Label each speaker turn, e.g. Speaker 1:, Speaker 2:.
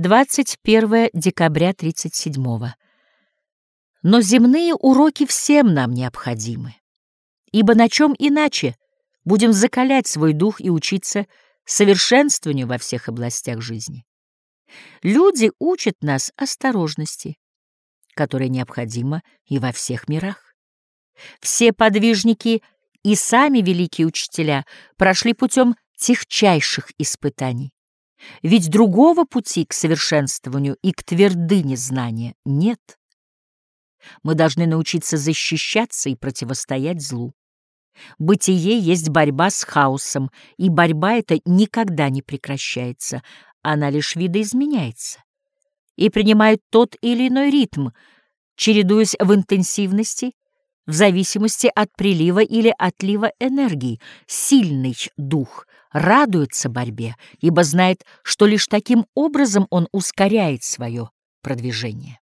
Speaker 1: 21 декабря 37 -го. Но земные уроки всем нам необходимы, ибо на чем иначе будем закалять свой дух и учиться совершенствованию во всех областях жизни. Люди учат нас осторожности, которая необходима и во всех мирах. Все подвижники и сами великие учителя прошли путем техчайших испытаний. Ведь другого пути к совершенствованию и к твердыне знания нет. Мы должны научиться защищаться и противостоять злу. Бытие есть борьба с хаосом, и борьба эта никогда не прекращается, она лишь видоизменяется и принимает тот или иной ритм, чередуясь в интенсивности, в зависимости от прилива или отлива энергии. Сильный дух радуется борьбе, ибо знает, что лишь таким образом он ускоряет свое продвижение.